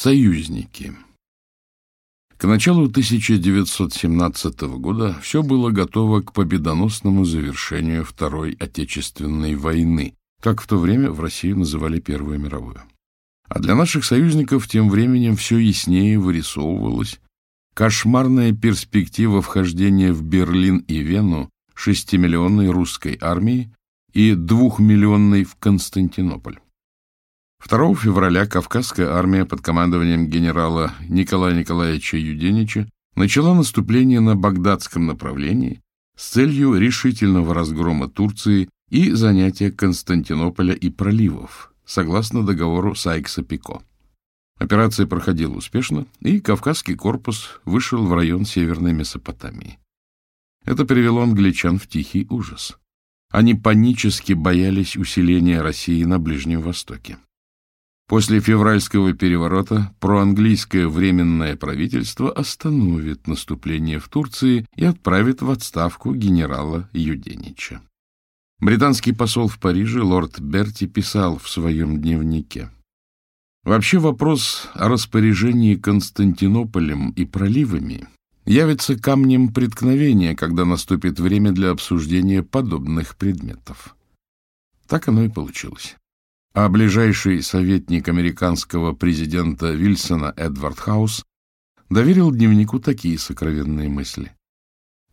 Союзники. К началу 1917 года все было готово к победоносному завершению Второй Отечественной войны, как в то время в России называли Первую мировую. А для наших союзников тем временем все яснее вырисовывалось: кошмарная перспектива вхождения в Берлин и Вену шестимиллионной русской армии и двухмиллионной в Константинополь. Второго февраля Кавказская армия под командованием генерала Николая Николаевича Юденича начала наступление на багдадском направлении с целью решительного разгрома Турции и занятия Константинополя и проливов, согласно договору Сайкса-Пико. Операция проходила успешно, и Кавказский корпус вышел в район Северной Месопотамии. Это привело англичан в тихий ужас. Они панически боялись усиления России на Ближнем Востоке. После февральского переворота проанглийское временное правительство остановит наступление в Турции и отправит в отставку генерала Юденича. Британский посол в Париже лорд Берти писал в своем дневнике. Вообще вопрос о распоряжении Константинополем и проливами явится камнем преткновения, когда наступит время для обсуждения подобных предметов. Так оно и получилось а ближайший советник американского президента Вильсона Эдвард Хаус доверил дневнику такие сокровенные мысли.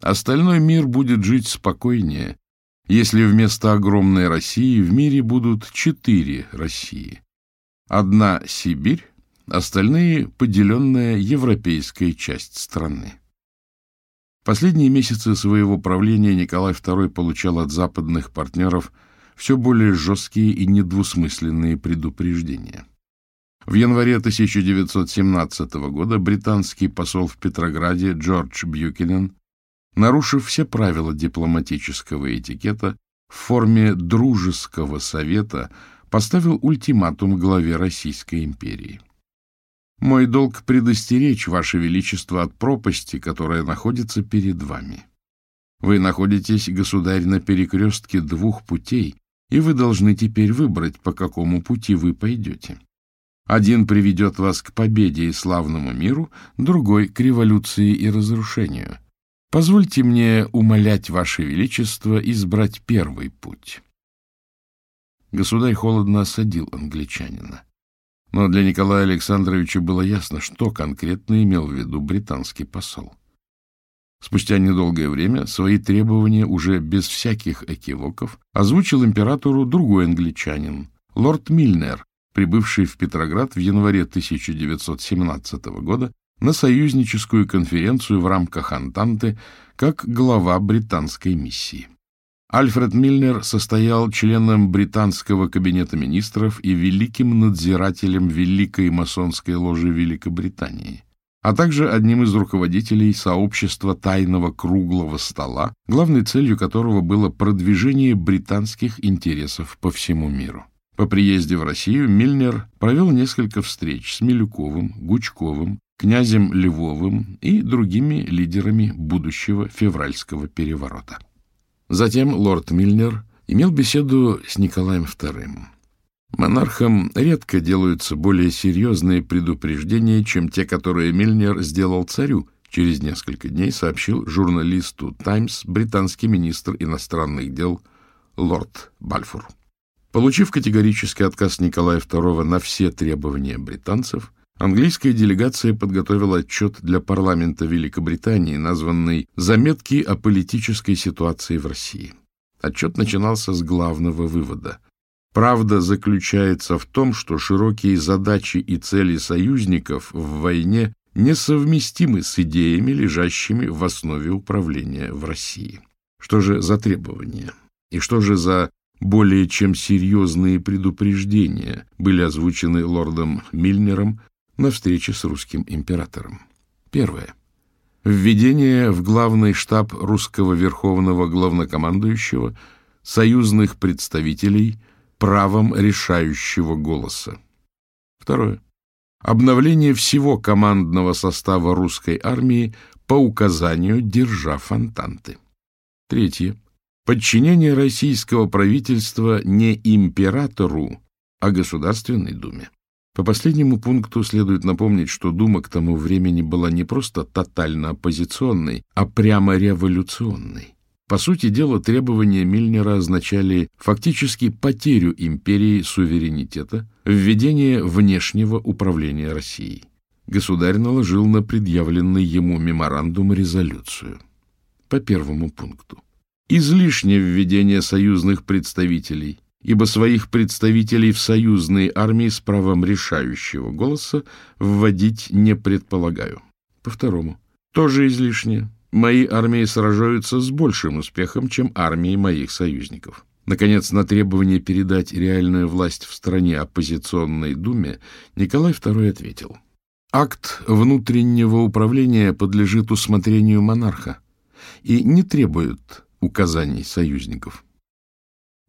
Остальной мир будет жить спокойнее, если вместо огромной России в мире будут четыре России. Одна — Сибирь, остальные — поделенная европейская часть страны. Последние месяцы своего правления Николай II получал от западных партнеров – все более жесткие и недвусмысленные предупреждения. В январе 1917 года британский посол в Петрограде Джордж Бьюкинен, нарушив все правила дипломатического этикета, в форме дружеского совета поставил ультиматум главе Российской империи. «Мой долг предостеречь, Ваше Величество, от пропасти, которая находится перед вами». Вы находитесь, государь, на перекрестке двух путей, и вы должны теперь выбрать, по какому пути вы пойдете. Один приведет вас к победе и славному миру, другой — к революции и разрушению. Позвольте мне умолять Ваше Величество избрать первый путь». Государь холодно осадил англичанина. Но для Николая Александровича было ясно, что конкретно имел в виду британский посол спустя недолгое время свои требования уже без всяких экивоков озвучил императору другой англичанин, лорд Мильнер, прибывший в Петроград в январе 1917 года на союзническую конференцию в рамках Антанты как глава британской миссии. Альфред Мильнер состоял членом британского кабинета министров и великим надзирателем Великой масонской ложи Великобритании а также одним из руководителей сообщества тайного круглого стола, главной целью которого было продвижение британских интересов по всему миру. По приезде в Россию Мильнер провел несколько встреч с Милюковым, Гучковым, князем Львовым и другими лидерами будущего февральского переворота. Затем лорд Мильнер имел беседу с Николаем II. Монархам редко делаются более серьезные предупреждения, чем те, которые Мильнер сделал царю. Через несколько дней сообщил журналисту «Таймс» британский министр иностранных дел лорд Бальфур. Получив категорический отказ Николая II на все требования британцев, английская делегация подготовила отчет для парламента Великобритании, названный «Заметки о политической ситуации в России». Отчет начинался с главного вывода. Правда заключается в том, что широкие задачи и цели союзников в войне несовместимы с идеями, лежащими в основе управления в России. Что же за требования? И что же за более чем серьезные предупреждения были озвучены лордом Мильнером на встрече с русским императором? Первое. Введение в главный штаб русского верховного главнокомандующего союзных представителей – правом решающего голоса. Второе. Обновление всего командного состава русской армии по указанию держав Антанты. Третье. Подчинение российского правительства не императору, а Государственной Думе. По последнему пункту следует напомнить, что Дума к тому времени была не просто тотально оппозиционной, а прямо революционной. По сути дела, требования Мильнера означали фактически потерю империи суверенитета, введение внешнего управления Россией. Государь наложил на предъявленный ему меморандум резолюцию. По первому пункту. Излишне введение союзных представителей, ибо своих представителей в союзные армии с правом решающего голоса вводить не предполагаю. По второму. Тоже излишнее мои армии сражаются с большим успехом, чем армии моих союзников. Наконец, на требование передать реальную власть в стране оппозиционной думе Николай II ответил. Акт внутреннего управления подлежит усмотрению монарха и не требует указаний союзников.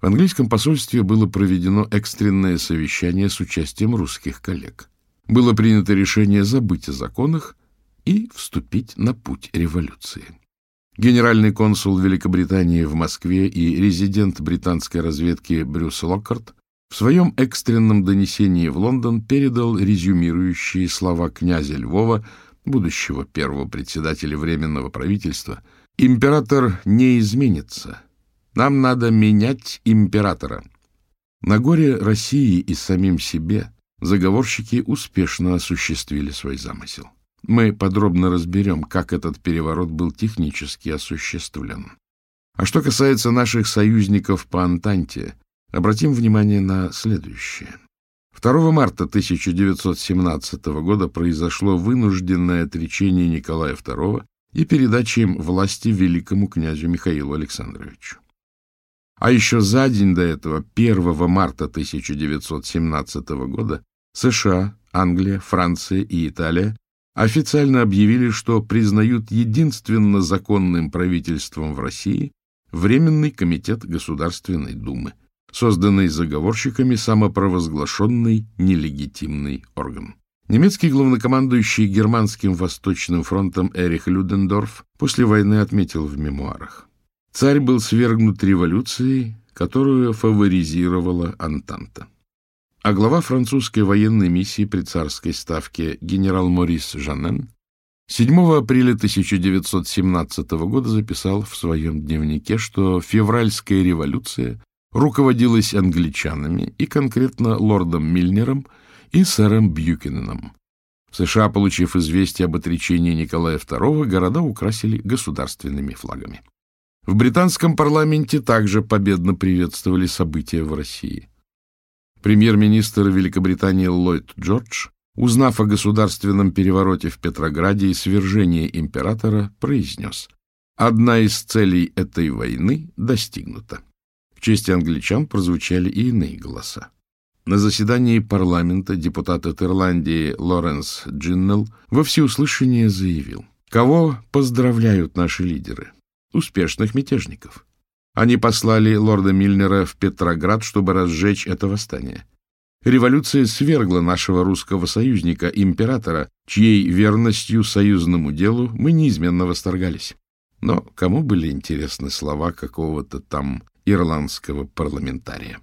В английском посольстве было проведено экстренное совещание с участием русских коллег. Было принято решение забыть о законах, и вступить на путь революции. Генеральный консул Великобритании в Москве и резидент британской разведки Брюс Локкарт в своем экстренном донесении в Лондон передал резюмирующие слова князя Львова, будущего первого председателя Временного правительства, «Император не изменится. Нам надо менять императора». На горе России и самим себе заговорщики успешно осуществили свой замысел. Мы подробно разберем, как этот переворот был технически осуществлен. А что касается наших союзников по Антанте, обратим внимание на следующее. 2 марта 1917 года произошло вынужденное отречение Николая II и передача им власти великому князю Михаилу Александровичу. А еще за день до этого, 1 марта 1917 года, США, Англия, Франция и Италия официально объявили, что признают единственно законным правительством в России Временный комитет Государственной Думы, созданный заговорщиками самопровозглашенный нелегитимный орган. Немецкий главнокомандующий Германским Восточным фронтом Эрих Людендорф после войны отметил в мемуарах. Царь был свергнут революцией, которую фаворизировала Антанта а глава французской военной миссии при царской ставке генерал Морис Жанен 7 апреля 1917 года записал в своем дневнике, что февральская революция руководилась англичанами и конкретно лордом Мильнером и сэром Бьюкиненом. В США, получив известие об отречении Николая II, города украсили государственными флагами. В британском парламенте также победно приветствовали события в России – Премьер-министр Великобритании Ллойд Джордж, узнав о государственном перевороте в Петрограде и свержении императора, произнес «Одна из целей этой войны достигнута». В честь англичан прозвучали и иные голоса. На заседании парламента депутат от Ирландии Лоренс Джиннелл во всеуслышание заявил, кого поздравляют наши лидеры? Успешных мятежников. Они послали лорда Мильнера в Петроград, чтобы разжечь это восстание. Революция свергла нашего русского союзника, императора, чьей верностью союзному делу мы неизменно восторгались. Но кому были интересны слова какого-то там ирландского парламентария?